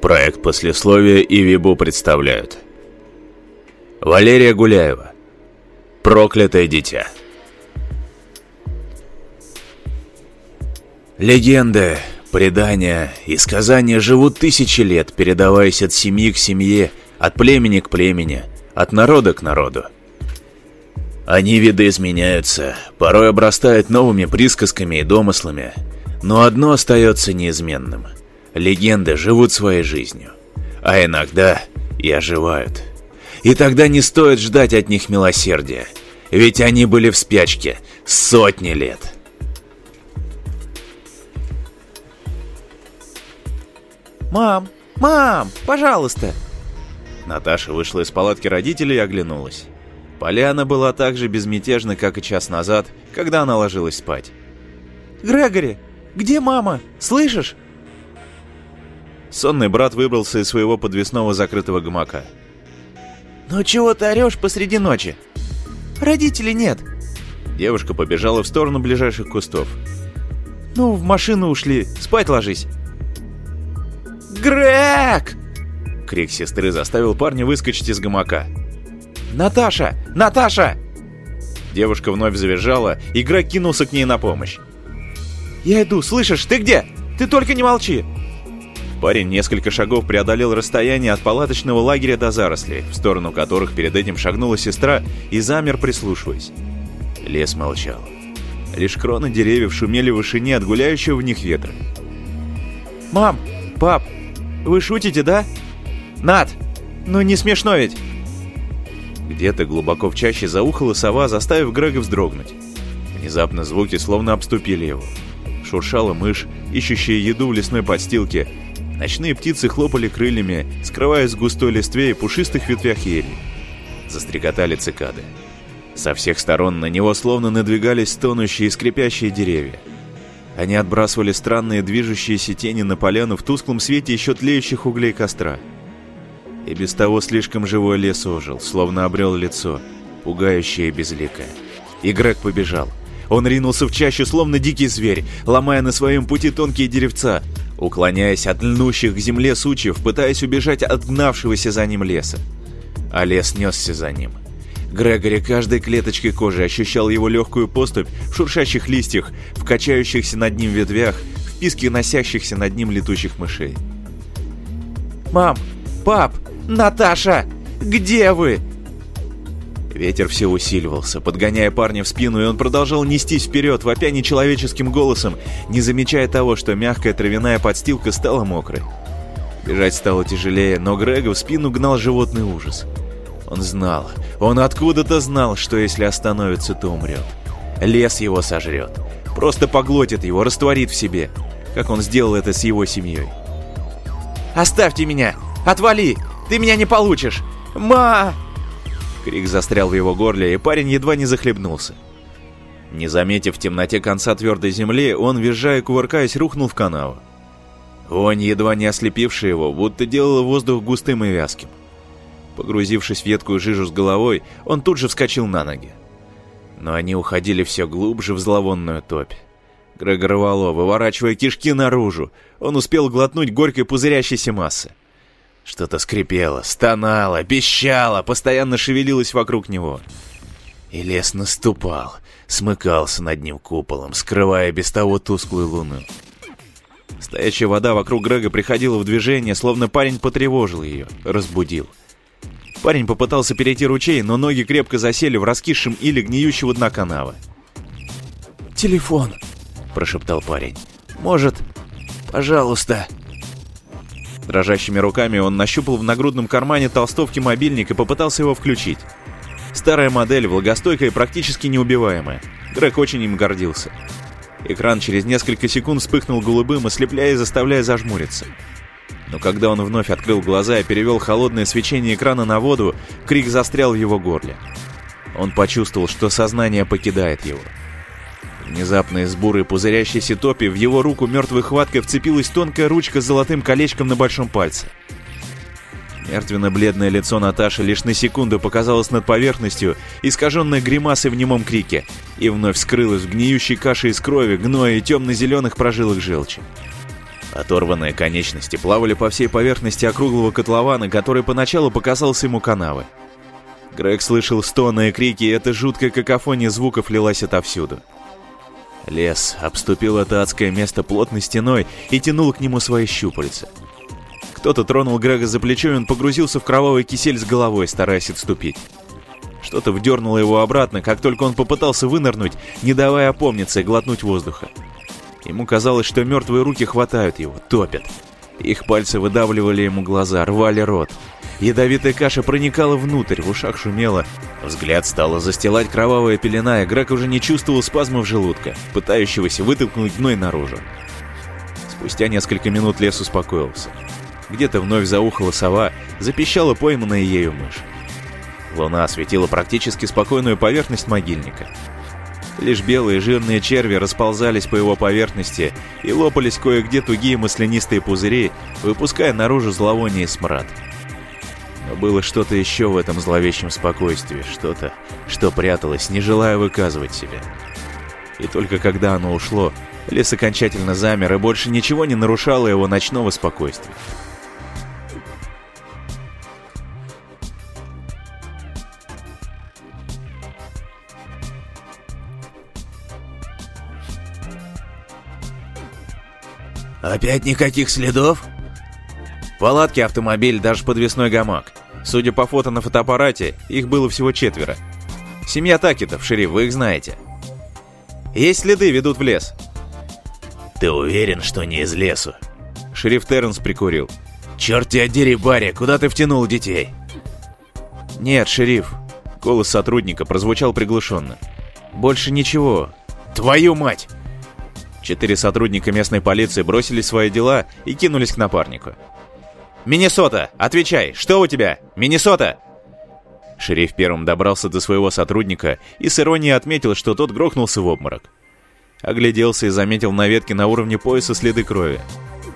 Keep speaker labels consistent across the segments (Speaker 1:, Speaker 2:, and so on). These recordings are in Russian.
Speaker 1: Проект послесловия и Вибу представляют. Валерия Гуляева. Проклятое дитя. Легенды, предания и сказания живут тысячи лет, передаваясь от семьи к семье, от племени к племени, от народа к народу. Они видоизменяются, порой обрастают новыми присказками и домыслами, но одно остается неизменным – Легенды живут своей жизнью, а иногда и оживают. И тогда не стоит ждать от них милосердия, ведь они были в спячке сотни лет.
Speaker 2: «Мам! Мам! Пожалуйста!»
Speaker 1: Наташа вышла из палатки родителей и оглянулась. Поляна была так же безмятежна, как и час назад, когда она ложилась спать.
Speaker 2: «Грегори! Где мама? Слышишь?»
Speaker 1: Сонный брат выбрался из своего подвесного закрытого гамака.
Speaker 2: «Ну чего ты орешь посреди ночи? Родителей нет!»
Speaker 1: Девушка побежала в сторону ближайших кустов.
Speaker 2: «Ну, в машину ушли, спать ложись!» «Грег!»
Speaker 1: Крик сестры заставил парня выскочить из гамака.
Speaker 2: «Наташа! Наташа!»
Speaker 1: Девушка вновь завизжала, и Грег кинулся к ней на помощь.
Speaker 2: «Я иду, слышишь? Ты где? Ты только не молчи!»
Speaker 1: Парень несколько шагов преодолел расстояние от палаточного лагеря до зарослей, в сторону которых перед этим шагнула сестра и замер, прислушиваясь. Лес молчал. Лишь кроны деревьев шумели в вышине от гуляющего в них ветра.
Speaker 2: «Мам! Пап! Вы шутите, да? Над! Ну не смешно ведь!»
Speaker 1: Где-то глубоко в чаще заухала сова, заставив Грега вздрогнуть. Внезапно звуки словно обступили его. Шуршала мышь, ищущая еду в лесной подстилке, Ночные птицы хлопали крыльями, скрываясь в густой листве и пушистых ветвях ели. Застрекотали цикады. Со всех сторон на него словно надвигались тонущие и скрипящие деревья. Они отбрасывали странные движущиеся тени на поляну в тусклом свете еще тлеющих углей костра. И без того слишком живой лес ожил, словно обрел лицо, пугающее и безликое. И Грег побежал. Он ринулся в чащу, словно дикий зверь, ломая на своем пути тонкие деревца, уклоняясь от льнущих к земле сучьев, пытаясь убежать от гнавшегося за ним леса. А лес несся за ним. Грегори каждой клеточкой кожи ощущал его легкую поступь в шуршащих листьях, в качающихся над ним ветвях, в писке носящихся над ним летучих мышей.
Speaker 2: «Мам! Пап! Наташа! Где вы?»
Speaker 1: Ветер все усиливался, подгоняя парня в спину, и он продолжал нестись вперед, вопя нечеловеческим голосом, не замечая того, что мягкая травяная подстилка стала мокрой. Бежать стало тяжелее, но Грега в спину гнал животный ужас. Он знал, он откуда-то знал, что если остановится, то умрет. Лес его сожрет. Просто поглотит его, растворит в себе, как он сделал это с его семьей.
Speaker 2: «Оставьте меня! Отвали! Ты меня не получишь! Ма!»
Speaker 1: Крик застрял в его горле, и парень едва не захлебнулся. Не заметив в темноте конца твердой земли, он, визжая и кувыркаясь, рухнул в канаву. Вонь, едва не ослепившая его, будто делала воздух густым и вязким. Погрузившись в едкую жижу с головой, он тут же вскочил на ноги. Но они уходили все глубже в зловонную топь. Грегор рвало, выворачивая кишки наружу, он успел глотнуть горькой пузырящейся массы. Что-то скрипело, стонало, пищало, постоянно шевелилось вокруг него. И лес наступал, смыкался над ним куполом, скрывая без того тусклую луну. Стоячая вода вокруг Грега приходила в движение, словно парень потревожил ее, разбудил. Парень попытался перейти ручей, но ноги крепко засели в раскисшем или гниющего дна канавы.
Speaker 2: «Телефон», —
Speaker 1: прошептал парень.
Speaker 2: «Может, пожалуйста...»
Speaker 1: Дрожащими руками он нащупал в нагрудном кармане толстовки мобильник и попытался его включить. Старая модель, влагостойкая и практически неубиваемая. Грег очень им гордился. Экран через несколько секунд вспыхнул голубым, ослепляя и заставляя зажмуриться. Но когда он вновь открыл глаза и перевел холодное свечение экрана на воду, крик застрял в его горле. Он почувствовал, что сознание покидает его. Внезапно из бурой пузырящейся топи в его руку мертвой хваткой вцепилась тонкая ручка с золотым колечком на большом пальце. Мертвенно-бледное лицо Наташи лишь на секунду показалось над поверхностью, искаженной гримасой в немом крике, и вновь скрылось в гниющей каше из крови, гноя и темно-зеленых прожилок желчи. Оторванные конечности плавали по всей поверхности округлого котлована, который поначалу показался ему канавой. Грег слышал стоны и крики, и эта жуткая какофония звуков лилась отовсюду. Лес обступил это адское место плотной стеной и тянул к нему свои щупальца. Кто-то тронул Грега за плечо, и он погрузился в кровавый кисель с головой, стараясь отступить. Что-то вдернуло его обратно, как только он попытался вынырнуть, не давая опомниться и глотнуть воздуха. Ему казалось, что мертвые руки хватают его, топят. Их пальцы выдавливали ему глаза, рвали рот. Ядовитая каша проникала внутрь, в ушах шумело. Взгляд стала застилать кровавая пелена, и Грак уже не чувствовал спазмов желудка, пытающегося вытолкнуть гной наружу. Спустя несколько минут лес успокоился. Где-то вновь заухала сова, запищала пойманная ею мышь. Луна осветила практически спокойную поверхность могильника. Лишь белые жирные черви расползались по его поверхности и лопались кое-где тугие маслянистые пузыри, выпуская наружу зловоние и смрад. Было что-то еще в этом зловещем спокойствии, что-то, что пряталось, не желая выказывать себя. И только когда оно ушло, лес окончательно замер, и больше ничего не нарушало его ночного спокойствия.
Speaker 2: «Опять никаких следов?»
Speaker 1: Палатки, автомобиль, даже подвесной гамак. Судя по фото на фотоаппарате, их было всего четверо. Семья Такетов, шериф, вы их знаете. Есть следы, ведут в лес.
Speaker 2: «Ты уверен, что не из лесу?»
Speaker 1: Шериф Терренс прикурил.
Speaker 2: «Черт тебя дери, Барри, куда ты втянул детей?»
Speaker 1: «Нет, шериф». Голос сотрудника прозвучал приглушенно. «Больше ничего».
Speaker 2: «Твою мать!»
Speaker 1: Четыре сотрудника местной полиции бросили свои дела и кинулись к напарнику. «Миннесота! Отвечай! Что у тебя? Миннесота!» Шериф первым добрался до своего сотрудника и с иронией отметил, что тот грохнулся в обморок. Огляделся и заметил на ветке на уровне пояса следы крови.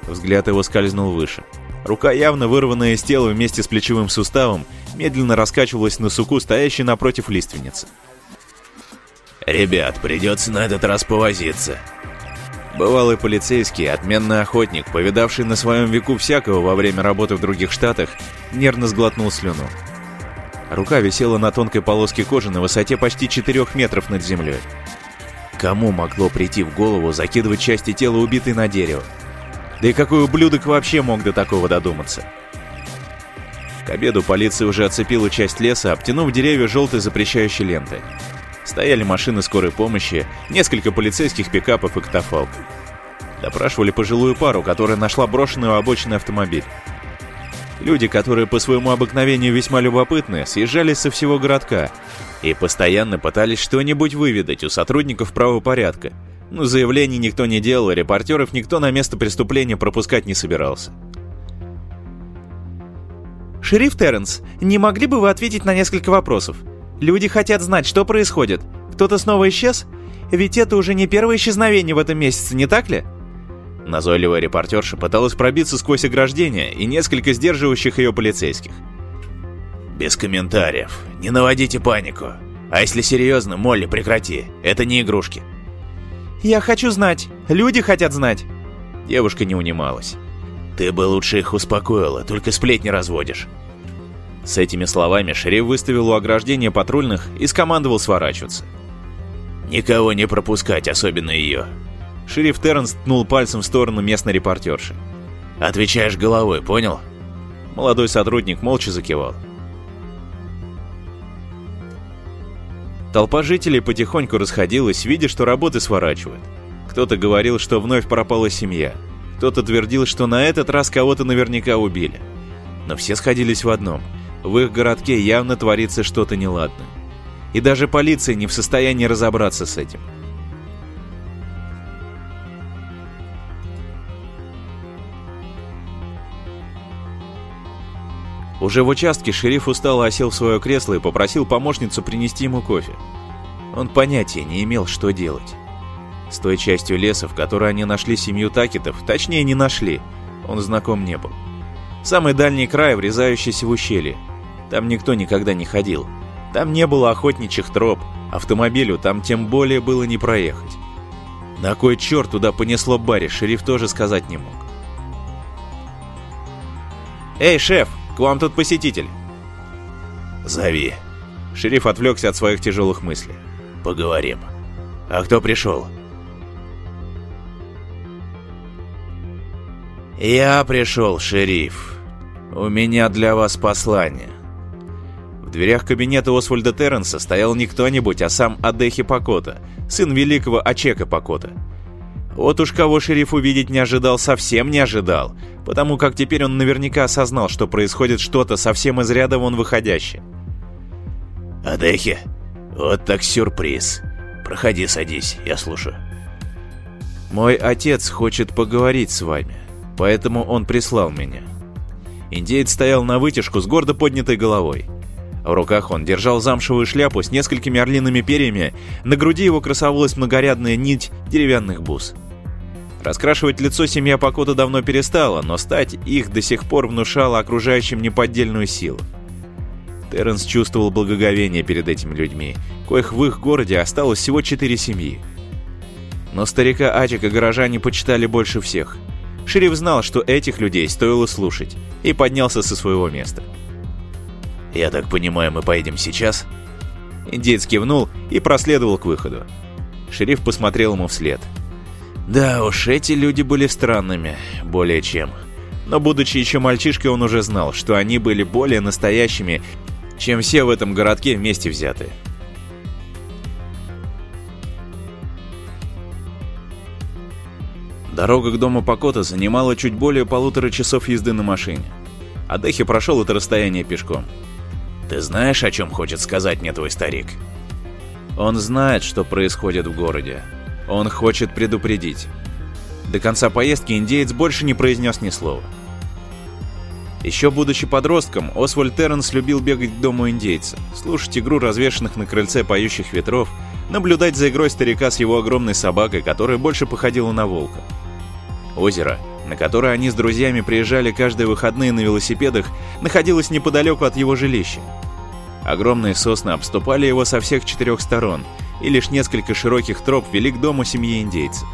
Speaker 1: Взгляд его скользнул выше. Рука, явно вырванная из тела вместе с плечевым суставом, медленно раскачивалась на суку, стоящей напротив лиственницы.
Speaker 2: «Ребят, придется на этот раз повозиться»,
Speaker 1: Бывалый полицейский, отменный охотник, повидавший на своем веку всякого во время работы в других штатах, нервно сглотнул слюну. Рука висела на тонкой полоске кожи на высоте почти 4 метров над землей. Кому могло прийти в голову закидывать части тела убитой на дерево? Да и какой ублюдок вообще мог до такого додуматься? К обеду полиция уже оцепила часть леса, обтянув деревья желтой запрещающей лентой. Стояли машины скорой помощи, несколько полицейских пикапов и катафалк. Допрашивали пожилую пару, которая нашла брошенный у обочины автомобиль. Люди, которые по своему обыкновению весьма любопытны, съезжались со всего городка и постоянно пытались что-нибудь выведать у сотрудников правопорядка. Но заявлений никто не делал, репортеров никто на место преступления пропускать не собирался.
Speaker 3: «Шериф Терренс, не могли бы вы ответить на несколько вопросов?» Люди хотят знать, что происходит. Кто-то снова исчез? Ведь это уже не первое исчезновение в этом месяце, не так ли?»
Speaker 1: Назойливая репортерша пыталась пробиться сквозь ограждение и несколько сдерживающих ее полицейских.
Speaker 2: «Без комментариев. Не наводите панику. А если серьезно, Молли, прекрати. Это не игрушки».
Speaker 3: «Я хочу знать. Люди хотят знать».
Speaker 1: Девушка не унималась.
Speaker 2: «Ты бы лучше их успокоила, только сплетни разводишь».
Speaker 1: С этими словами шериф выставил у ограждения патрульных и скомандовал сворачиваться.
Speaker 2: «Никого не пропускать, особенно ее».
Speaker 1: Шериф Терренс ткнул пальцем в сторону местной репортерши.
Speaker 2: «Отвечаешь головой, понял?»
Speaker 1: Молодой сотрудник молча закивал. Толпа жителей потихоньку расходилась, видя, что работы сворачивают. Кто-то говорил, что вновь пропала семья. Кто-то твердил, что на этот раз кого-то наверняка убили. Но все сходились в одном – в их городке явно творится что-то неладное. И даже полиция не в состоянии разобраться с этим. Уже в участке шериф устало осел в свое кресло и попросил помощницу принести ему кофе. Он понятия не имел, что делать. С той частью леса, в которой они нашли семью Такетов, точнее не нашли, он знаком не был. Самый дальний край, врезающийся в ущелье, там никто никогда не ходил. Там не было охотничьих троп, автомобилю там тем более было не проехать. На кой черт туда понесло Барри, шериф тоже сказать не мог. «Эй, шеф, к вам тут посетитель!»
Speaker 4: «Зови».
Speaker 1: Шериф отвлекся от своих тяжелых мыслей.
Speaker 4: «Поговорим. А кто пришел?» «Я пришел, шериф. У меня для вас послание».
Speaker 1: В дверях кабинета Освальда Терренса стоял не кто-нибудь, а сам Адехи Покота, сын великого Ачека Покота. Вот уж кого шериф увидеть не ожидал, совсем не ожидал, потому как теперь он наверняка осознал, что происходит что-то совсем из ряда вон выходящее.
Speaker 4: «Адехи, вот так сюрприз. Проходи, садись, я слушаю».
Speaker 1: «Мой отец хочет поговорить с вами, поэтому он прислал меня». Индеец стоял на вытяжку с гордо поднятой головой. В руках он держал замшевую шляпу с несколькими орлиными перьями, на груди его красовалась многорядная нить деревянных бус. Раскрашивать лицо семья Покота давно перестала, но стать их до сих пор внушала окружающим неподдельную силу. Терренс чувствовал благоговение перед этими людьми, коих в их городе осталось всего четыре семьи. Но старика Ачика горожане почитали больше всех. Шериф знал, что этих людей стоило слушать, и поднялся со своего места.
Speaker 4: «Я так понимаю, мы поедем сейчас?»
Speaker 1: Индеец кивнул и проследовал к выходу. Шериф посмотрел ему вслед – да уж, эти люди были странными, более чем. Но будучи еще мальчишкой, он уже знал, что они были более настоящими, чем все в этом городке вместе взятые. Дорога к дому Покота занимала чуть более полутора часов езды на машине. Адехи прошел это расстояние пешком.
Speaker 4: «Ты знаешь, о чем хочет сказать мне твой старик?»
Speaker 1: «Он знает, что происходит в городе», он хочет предупредить. До конца поездки индеец больше не произнес ни слова. Еще будучи подростком, Освальд Терренс любил бегать к дому индейца, слушать игру развешанных на крыльце поющих ветров, наблюдать за игрой старика с его огромной собакой, которая больше походила на волка. Озеро, на которое они с друзьями приезжали каждые выходные на велосипедах, находилось неподалеку от его жилища. Огромные сосны обступали его со всех четырех сторон, и лишь несколько широких троп вели к дому семьи индейцев.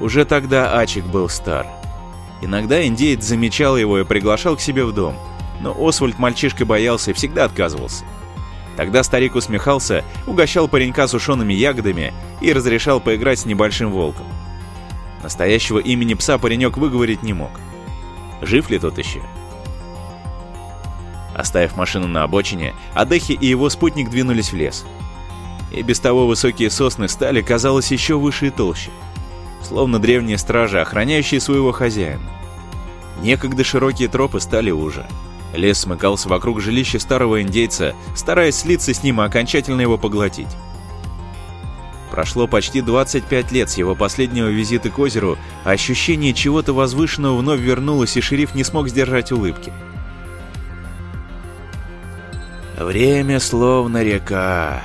Speaker 1: Уже тогда Ачик был стар. Иногда индеец замечал его и приглашал к себе в дом, но Освальд мальчишкой боялся и всегда отказывался. Тогда старик усмехался, угощал паренька сушеными ягодами и разрешал поиграть с небольшим волком. Настоящего имени пса паренек выговорить не мог. Жив ли тот еще? Оставив машину на обочине, Адехи и его спутник двинулись в лес – и без того высокие сосны стали, казалось, еще выше и толще. Словно древние стражи, охраняющие своего хозяина. Некогда широкие тропы стали уже. Лес смыкался вокруг жилища старого индейца, стараясь слиться с ним и окончательно его поглотить. Прошло почти 25 лет с его последнего визита к озеру, а ощущение чего-то возвышенного вновь вернулось, и шериф не смог сдержать улыбки.
Speaker 4: «Время словно река»,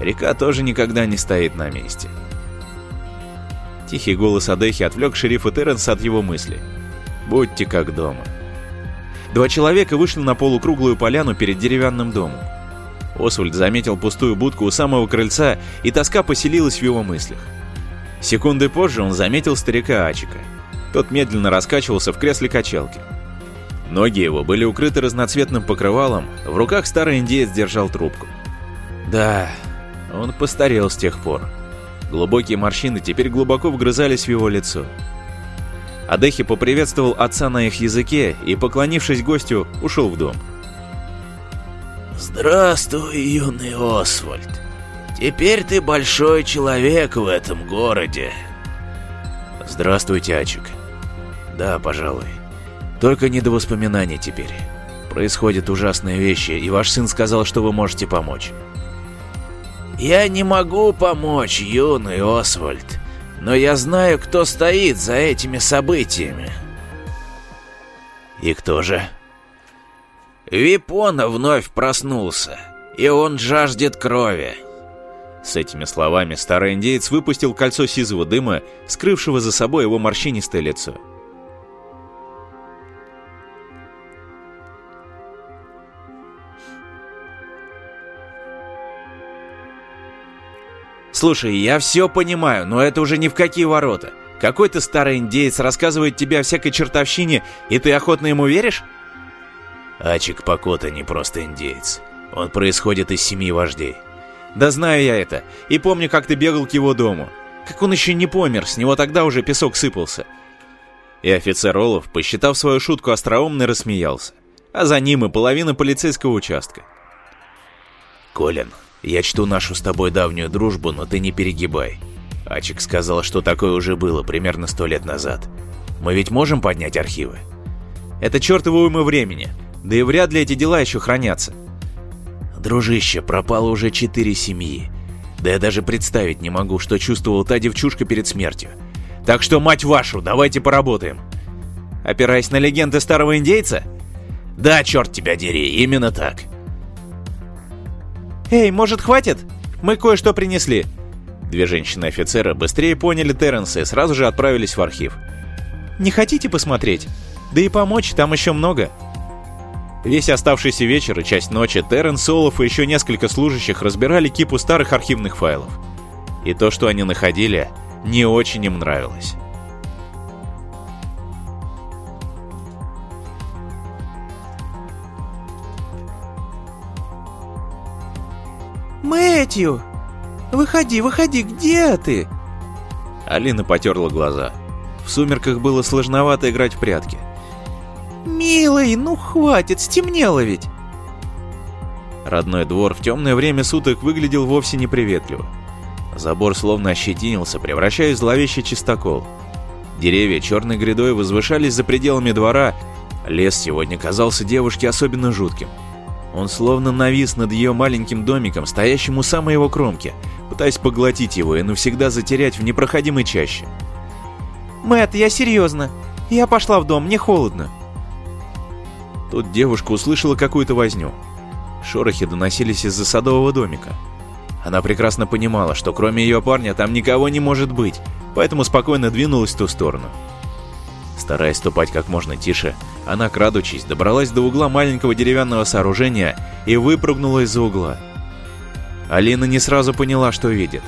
Speaker 1: Река тоже никогда не стоит на месте. Тихий голос Адехи отвлек шерифа Терренса от его мысли. «Будьте как дома». Два человека вышли на полукруглую поляну перед деревянным домом. Освальд заметил пустую будку у самого крыльца, и тоска поселилась в его мыслях. Секунды позже он заметил старика Ачика. Тот медленно раскачивался в кресле качалки. Ноги его были укрыты разноцветным покрывалом, в руках старый индеец держал трубку. Да, он постарел с тех пор. Глубокие морщины теперь глубоко вгрызались в его лицо. Адехи поприветствовал отца на их языке и, поклонившись гостю, ушел в дом.
Speaker 4: «Здравствуй, юный Освальд. Теперь ты большой человек в этом городе».
Speaker 1: «Здравствуйте, Ачик. Да, пожалуй. Только не до воспоминаний теперь. Происходят ужасные вещи, и ваш сын сказал, что вы можете помочь».
Speaker 4: «Я не могу помочь, юный Освальд, но я знаю, кто стоит за этими событиями».
Speaker 1: «И кто же?»
Speaker 4: Випона вновь проснулся, и он жаждет крови.
Speaker 1: С этими словами старый индеец выпустил кольцо сизого дыма, скрывшего за собой его морщинистое лицо. Слушай, я все понимаю, но это уже ни в какие ворота. Какой-то старый индеец рассказывает тебе о всякой чертовщине, и ты охотно ему веришь?
Speaker 5: Ачик Покота не просто индеец. Он происходит из семьи вождей.
Speaker 1: Да знаю я это. И помню, как ты бегал к его дому. Как он еще не помер, с него тогда уже песок сыпался. И офицер Олов, посчитав свою шутку остроумной, рассмеялся. А за ним и половина полицейского участка.
Speaker 5: «Колин, я чту нашу с тобой давнюю дружбу, но ты не перегибай. Ачик сказал, что такое уже было примерно сто лет назад. Мы ведь можем поднять архивы?»
Speaker 1: «Это чертово уйма времени. Да и вряд ли эти дела еще хранятся».
Speaker 5: «Дружище, пропало уже четыре семьи. Да я даже представить не могу, что чувствовал та девчушка перед смертью. Так что, мать вашу, давайте поработаем!»
Speaker 1: «Опираясь на легенды старого индейца?»
Speaker 5: «Да, черт тебя дери, именно так!»
Speaker 1: «Эй, может, хватит? Мы кое-что принесли!» Две женщины-офицера быстрее поняли Терренса и сразу же отправились в архив. «Не хотите посмотреть? Да и помочь там еще много!» Весь оставшийся вечер и часть ночи Терренс, Солов и еще несколько служащих разбирали кипу старых архивных файлов. И то, что они находили, не очень им нравилось.
Speaker 6: «Мэтью! Выходи, выходи, где ты?»
Speaker 1: Алина потерла глаза. В сумерках было сложновато играть в прятки.
Speaker 6: «Милый, ну хватит, стемнело ведь!»
Speaker 1: Родной двор в темное время суток выглядел вовсе неприветливо. Забор словно ощетинился, превращаясь в зловещий чистокол. Деревья черной грядой возвышались за пределами двора, лес сегодня казался девушке особенно жутким. Он словно навис над ее маленьким домиком, стоящим у самой его кромки, пытаясь поглотить его и навсегда затерять в непроходимой чаще.
Speaker 6: Мэт, я серьезно. Я пошла в дом, мне холодно.
Speaker 1: Тут девушка услышала какую-то возню. Шорохи доносились из-за садового домика. Она прекрасно понимала, что кроме ее парня там никого не может быть, поэтому спокойно двинулась в ту сторону. Стараясь ступать как можно тише, она, крадучись, добралась до угла маленького деревянного сооружения и выпрыгнула из-за угла. Алина не сразу поняла, что видит.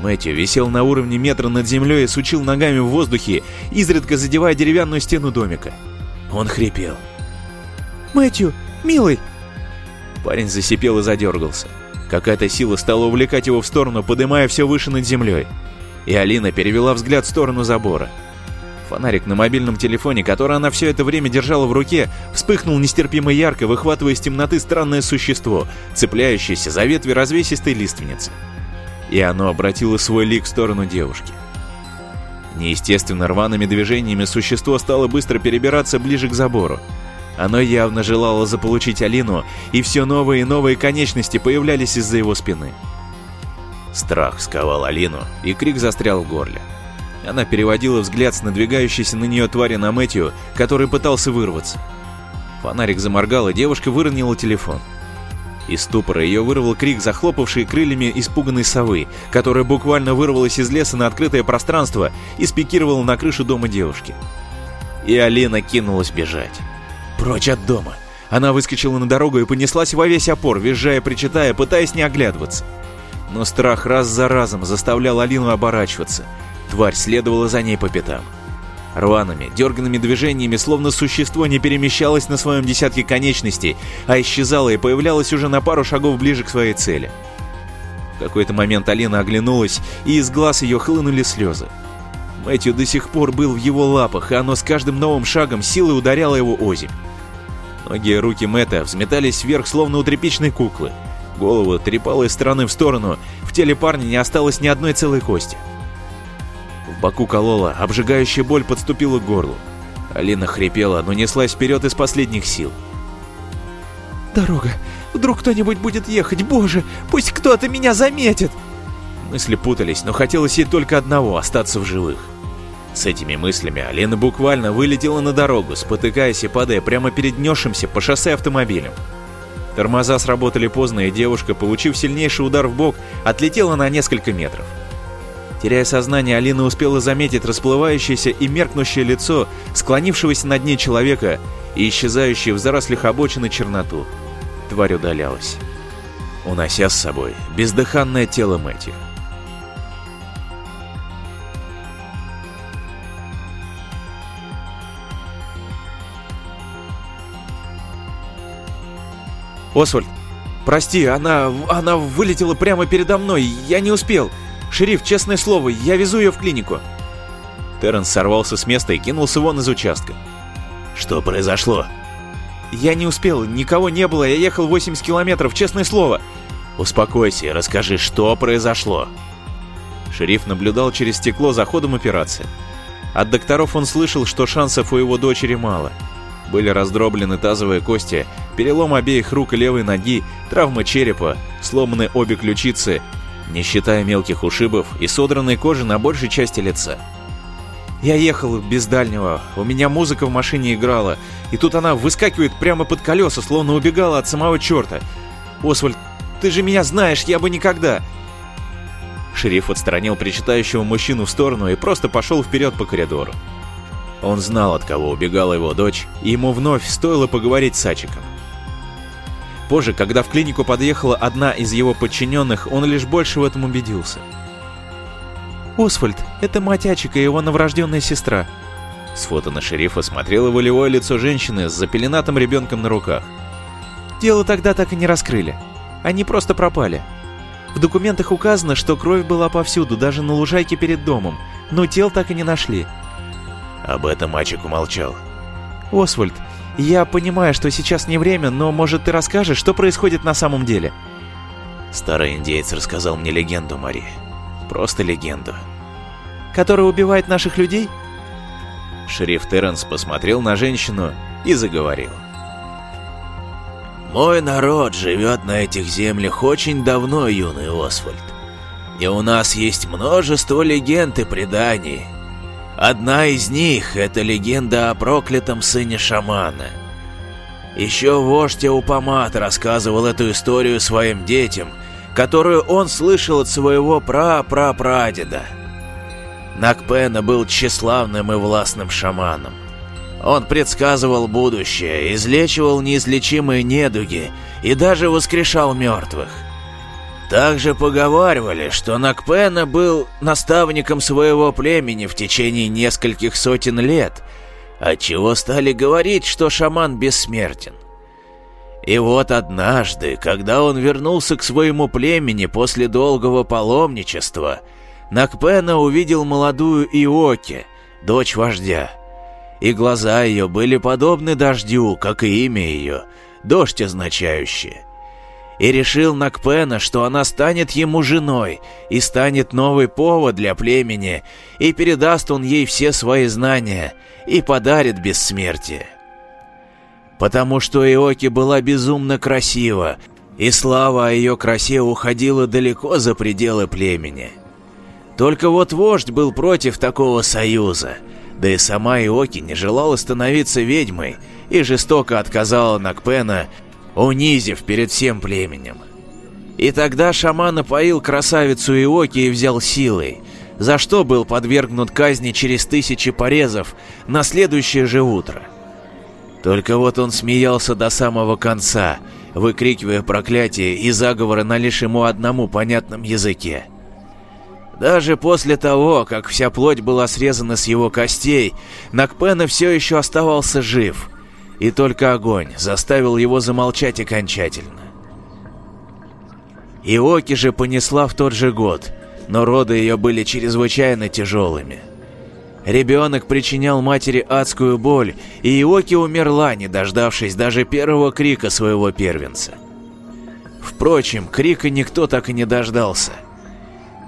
Speaker 1: Мэтью висел на уровне метра над землей и сучил ногами в воздухе, изредка задевая деревянную стену домика. Он хрипел.
Speaker 6: «Мэтью, милый!»
Speaker 1: Парень засипел и задергался. Какая-то сила стала увлекать его в сторону, поднимая все выше над землей. И Алина перевела взгляд в сторону забора. Фонарик на мобильном телефоне, который она все это время держала в руке, вспыхнул нестерпимо ярко, выхватывая из темноты странное существо, цепляющееся за ветви развесистой лиственницы. И оно обратило свой лик в сторону девушки. Неестественно рваными движениями существо стало быстро перебираться ближе к забору. Оно явно желало заполучить Алину, и все новые и новые конечности появлялись из-за его спины. Страх сковал Алину, и крик застрял в горле. Она переводила взгляд с надвигающейся на нее твари на Мэтью, который пытался вырваться. Фонарик заморгал, и девушка выронила телефон. Из ступора ее вырвал крик, захлопавший крыльями испуганной совы, которая буквально вырвалась из леса на открытое пространство и спикировала на крышу дома девушки. И Алина кинулась бежать. Прочь от дома. Она выскочила на дорогу и понеслась во весь опор, визжая, причитая, пытаясь не оглядываться. Но страх раз за разом заставлял Алину оборачиваться. Тварь следовала за ней по пятам. Рваными, дерганными движениями, словно существо не перемещалось на своем десятке конечностей, а исчезало и появлялось уже на пару шагов ближе к своей цели. В какой-то момент Алина оглянулась, и из глаз ее хлынули слезы. Мэтью до сих пор был в его лапах, и оно с каждым новым шагом силой ударяло его озимь. Ноги и руки Мэтта взметались вверх, словно у тряпичной куклы. Голову трепало из стороны в сторону, в теле парня не осталось ни одной целой кости. В боку колола, обжигающая боль подступила к горлу. Алина хрипела, но неслась вперед из последних сил.
Speaker 6: «Дорога! Вдруг кто-нибудь будет ехать! Боже, пусть кто-то меня заметит!»
Speaker 1: Мысли путались, но хотелось ей только одного — остаться в живых. С этими мыслями Алина буквально вылетела на дорогу, спотыкаясь и падая прямо перед несшимся по шоссе автомобилем. Тормоза сработали поздно, и девушка, получив сильнейший удар в бок, отлетела на несколько метров. Теряя сознание, Алина успела заметить расплывающееся и меркнущее лицо склонившегося над ней человека и исчезающее в зарослях обочины черноту. Тварь удалялась, унося с собой бездыханное тело Мэтью.
Speaker 2: Освальд, прости, она... она вылетела прямо передо мной, я не успел. Шериф, честное слово, я везу ее в клинику.
Speaker 3: Терренс сорвался с места и кинулся вон из участка.
Speaker 1: Что произошло?
Speaker 2: Я не успел, никого не было, я ехал 80 километров, честное слово.
Speaker 1: Успокойся и расскажи, что произошло.
Speaker 3: Шериф наблюдал через стекло за ходом операции. От докторов он слышал, что шансов у его дочери мало. Были раздроблены тазовые кости, перелом обеих рук и левой ноги, травма черепа, сломаны обе ключицы, не считая мелких ушибов и содранной кожи на большей части лица.
Speaker 2: Я ехал без дальнего, у меня музыка в машине играла, и тут она выскакивает прямо под колеса, словно убегала от самого черта. Освальд, ты же меня знаешь, я бы никогда...
Speaker 3: Шериф отстранил причитающего мужчину в сторону и просто пошел вперед по коридору. Он знал, от кого убегала его дочь, и ему вновь стоило поговорить с Ачиком. Позже, когда в клинику подъехала одна из его подчиненных, он лишь больше в этом убедился –
Speaker 2: «Освальд, это мать Ачика и его новорожденная сестра».
Speaker 3: С фото на шерифа смотрело волевое лицо женщины с запеленатым ребенком на руках.
Speaker 2: «Дело тогда так и не раскрыли. Они просто пропали. В документах указано, что кровь была повсюду, даже на лужайке перед домом, но тел так и не нашли».
Speaker 1: Об этом Ачик умолчал.
Speaker 2: «Освальд, я понимаю, что сейчас не время, но, может, ты расскажешь, что происходит на самом деле?»
Speaker 1: Старый индейец рассказал мне легенду, Мари. Просто легенду.
Speaker 2: Которая убивает наших людей?
Speaker 3: Шериф Терренс посмотрел на женщину и заговорил.
Speaker 1: «Мой народ живет на этих землях очень давно, юный Освальд. И у нас есть множество легенд и преданий. Одна из них — это легенда о проклятом сыне шамана. Еще вождь Аупамат рассказывал эту историю своим детям — которую он слышал от своего пра-пра-прадеда. Накпена был тщеславным и властным шаманом. Он предсказывал будущее, излечивал неизлечимые недуги и даже воскрешал мертвых. Также поговаривали, что Накпена был наставником своего племени в течение нескольких сотен лет, отчего стали говорить, что шаман бессмертен. И вот однажды, когда он вернулся к своему племени после долгого паломничества, Накпена увидел молодую Иоки, дочь вождя. И глаза ее были подобны дождю, как и имя ее, дождь означающее. И решил Накпена, что она станет ему женой и станет новый повод для племени, и передаст он ей все свои знания и подарит бессмертие потому что Иоки была безумно красива, и слава о ее красе уходила далеко за пределы племени. Только вот вождь был против такого союза, да и сама Иоки не желала становиться ведьмой и жестоко отказала Накпена, унизив перед всем племенем. И тогда шаман опоил красавицу Иоки и взял силой, за что был подвергнут казни через тысячи порезов на следующее же утро. Только вот он смеялся до самого конца, выкрикивая проклятия и заговоры на лишь ему одному понятном языке. Даже после того, как вся плоть была срезана с его костей, Накпена все еще оставался жив, и только огонь заставил его замолчать окончательно. Иоки же понесла в тот же год, но роды ее были чрезвычайно тяжелыми – Ребенок причинял матери адскую боль, и Иоки умерла, не дождавшись даже первого крика своего первенца. Впрочем, крика никто так и не дождался.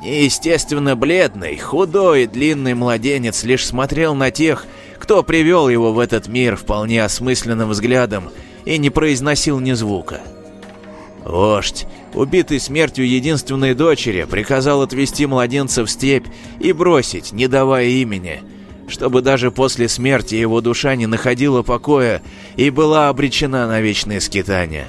Speaker 1: Неестественно бледный, худой и длинный младенец лишь смотрел на тех, кто привел его в этот мир вполне осмысленным взглядом и не произносил ни звука. Вождь, убитый смертью единственной дочери, приказал отвезти младенца в степь и бросить, не давая имени, чтобы даже после смерти его душа не находила покоя и была обречена на вечные скитания.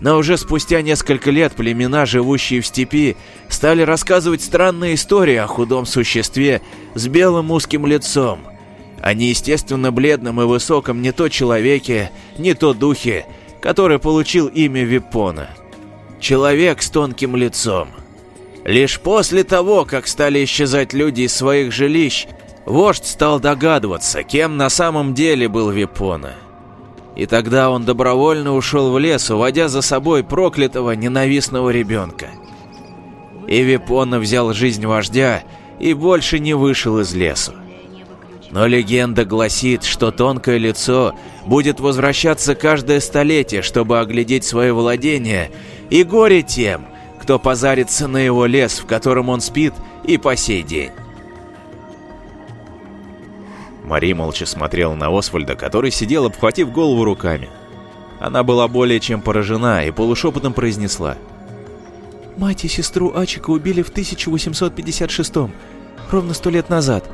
Speaker 1: Но уже спустя несколько лет племена, живущие в степи, стали рассказывать странные истории о худом существе с белым узким лицом, о неестественно бледном и высоком не то человеке, не то духе, который получил имя Випона. Человек с тонким лицом. Лишь после того, как стали исчезать люди из своих жилищ, вождь стал догадываться, кем на самом деле был Випона.
Speaker 7: И тогда он добровольно ушел в лес, уводя за собой проклятого ненавистного ребенка. И Випона взял жизнь вождя и больше не вышел из лесу. Но легенда гласит, что тонкое лицо будет возвращаться каждое столетие, чтобы оглядеть свое владение, и горе тем, кто позарится на его лес, в котором он спит и по сей день.
Speaker 1: Мари молча смотрела на Освальда, который сидел, обхватив голову руками. Она была более чем поражена и полушепотом произнесла.
Speaker 8: «Мать и сестру Ачика убили в 1856-м, ровно сто лет назад.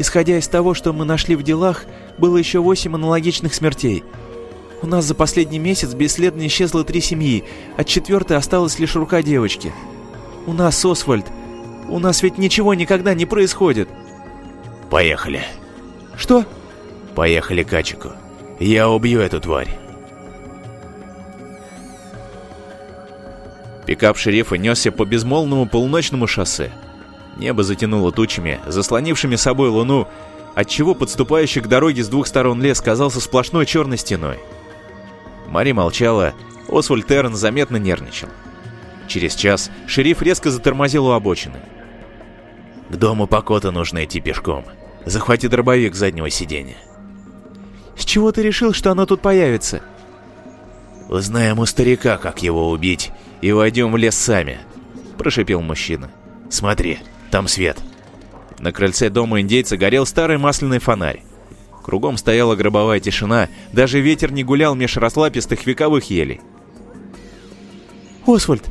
Speaker 8: Исходя из того, что мы нашли в делах, было еще восемь аналогичных смертей. У нас за последний месяц бесследно исчезло три семьи, от четвертой осталась лишь рука девочки. У нас, Освальд, у нас ведь ничего никогда не происходит».
Speaker 1: «Поехали»,
Speaker 8: «Что?»
Speaker 1: «Поехали к Ачику. Я убью эту тварь». Пикап шерифа несся по безмолвному полуночному шоссе. Небо затянуло тучами, заслонившими собой луну, отчего подступающий к дороге с двух сторон лес казался сплошной черной стеной. Мари молчала, Освальд Терн заметно нервничал. Через час шериф резко затормозил у обочины. «К дому Покота нужно идти пешком», Захвати дробовик заднего сиденья.
Speaker 8: С чего ты решил, что оно тут появится?
Speaker 1: Узнаем у старика, как его убить, и войдем в лес сами, прошипел мужчина. Смотри, там свет. На крыльце дома индейца горел старый масляный фонарь. Кругом стояла гробовая тишина, даже ветер не гулял меж раслапистых вековых елей.
Speaker 8: «Освальд!»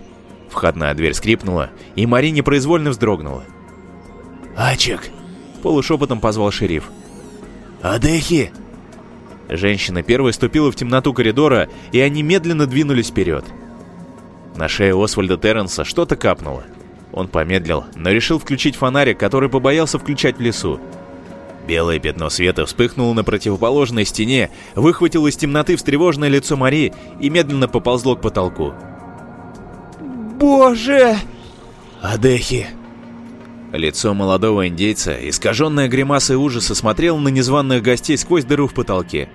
Speaker 1: Входная дверь скрипнула, и Мари непроизвольно вздрогнула. «Ачек!» Полушепотом позвал шериф. «Адехи!» Женщина первой ступила в темноту коридора, и они медленно двинулись вперед. На шее Освальда Терренса что-то капнуло. Он помедлил, но решил включить фонарик, который побоялся включать в лесу. Белое пятно света вспыхнуло на противоположной стене, выхватило из темноты встревоженное лицо Мари и медленно поползло к потолку.
Speaker 8: «Боже!»
Speaker 1: «Адехи!» Лицо молодого индейца, искаженное гримасой ужаса, смотрело на незваных гостей сквозь дыру в потолке.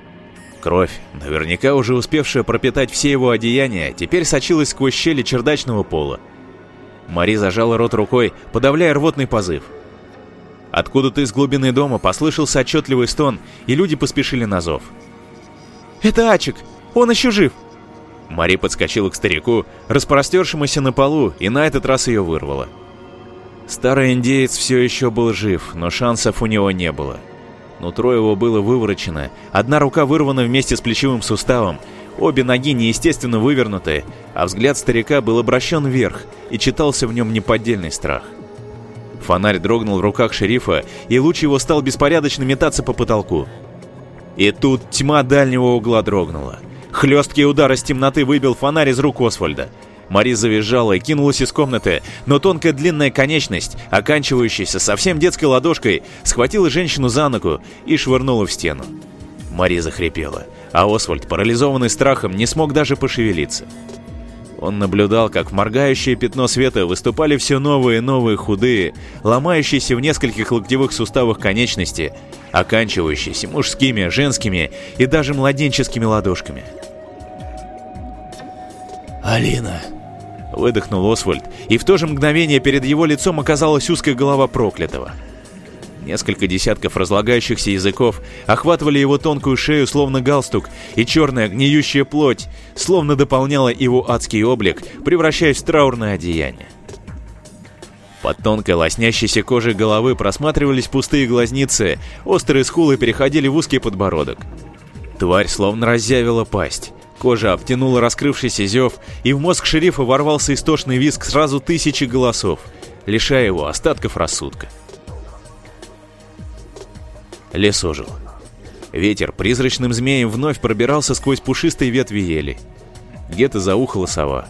Speaker 1: Кровь, наверняка уже успевшая пропитать все его одеяния, теперь сочилась сквозь щели чердачного пола. Мари зажала рот рукой, подавляя рвотный позыв. Откуда-то из глубины дома послышался отчетливый стон, и люди поспешили на зов.
Speaker 8: «Это Ачик! Он еще жив!»
Speaker 1: Мари подскочила к старику, распростершемуся на полу, и на этот раз ее вырвало. Старый индеец все еще был жив, но шансов у него не было. Нутро его было выворочено, одна рука вырвана вместе с плечевым суставом, обе ноги неестественно вывернуты, а взгляд старика был обращен вверх, и читался в нем неподдельный страх. Фонарь дрогнул в руках шерифа, и луч его стал беспорядочно метаться по потолку. И тут тьма дальнего угла дрогнула. Хлесткий удар из темноты выбил фонарь из рук Освальда. Мари завизжала и кинулась из комнаты, но тонкая длинная конечность, оканчивающаяся совсем детской ладошкой, схватила женщину за ногу и швырнула в стену. Мари захрипела, а Освальд, парализованный страхом, не смог даже пошевелиться. Он наблюдал, как в моргающее пятно света выступали все новые и новые худые, ломающиеся в нескольких локтевых суставах конечности, оканчивающиеся мужскими, женскими и даже младенческими ладошками. «Алина!» Выдохнул Освальд, и в то же мгновение перед его лицом оказалась узкая голова проклятого. Несколько десятков разлагающихся языков охватывали его тонкую шею, словно галстук, и черная гниющая плоть, словно дополняла его адский облик, превращаясь в траурное одеяние. Под тонкой лоснящейся кожей головы просматривались пустые глазницы, острые скулы переходили в узкий подбородок. Тварь словно разъявила пасть, Кожа обтянула раскрывшийся зев, и в мозг шерифа ворвался истошный визг сразу тысячи голосов, лишая его остатков рассудка. Лес ожил. Ветер призрачным змеем вновь пробирался сквозь пушистые ветви ели. Где-то заухала сова.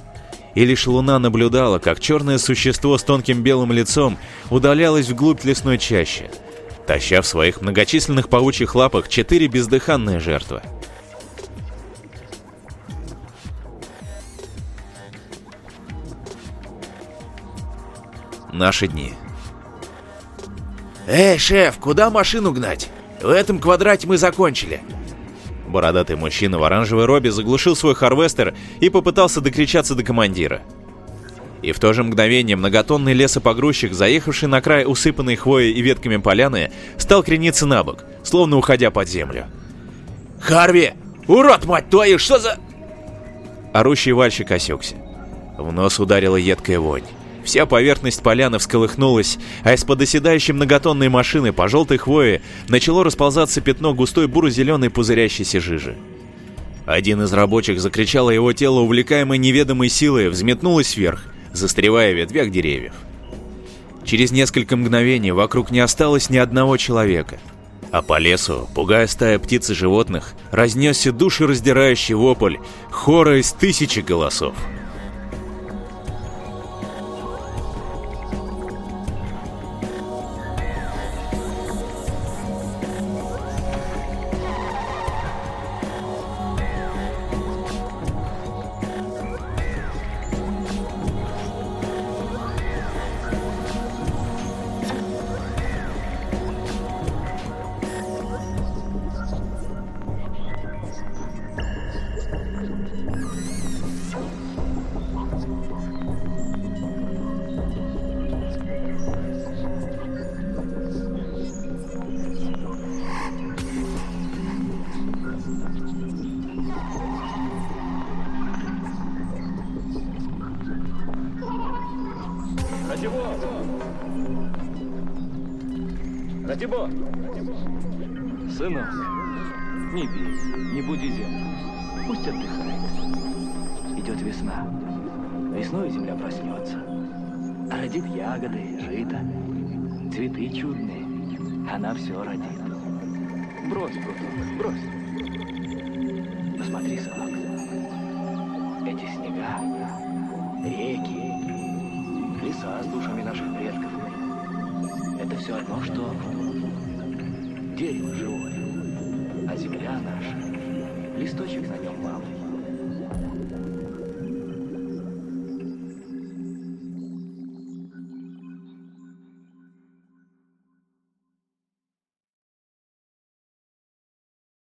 Speaker 1: И лишь луна наблюдала, как черное существо с тонким белым лицом удалялось вглубь лесной чащи, таща в своих многочисленных паучьих лапах четыре бездыханные жертвы. Наши дни. «Эй, шеф, куда машину гнать? В этом квадрате мы закончили!» Бородатый мужчина в оранжевой робе заглушил свой харвестер и попытался докричаться до командира. И в то же мгновение многотонный лесопогрузчик, заехавший на край усыпанной хвоей и ветками поляны, стал крениться на бок, словно уходя под землю.
Speaker 9: «Харви! Урод, мать твою, что за...»
Speaker 1: Орущий вальщик осекся. В нос ударила едкая вонь. Вся поверхность поляны всколыхнулась, а из-под оседающей многотонной машины по желтой хвое начало расползаться пятно густой буро-зеленой пузырящейся жижи. Один из рабочих закричал, а его тело, увлекаемое неведомой силой, взметнулось вверх, застревая в ветвях деревьев. Через несколько мгновений вокруг не осталось ни одного человека. А по лесу, пугая стая птиц и животных, разнесся душераздирающий вопль хора из тысячи голосов.
Speaker 10: Ратибор! Сынок, не бей, не буди землю. Пусть отдыхает. Идет весна. Весной земля проснется. Родит ягоды, жито, цветы чудные. Она все родит. Брось, брось, брось. Посмотри, сынок. Эти снега, реки, леса с душами наших предков. Это все одно, что дерево живое, а земля наша, листочек на нем малый.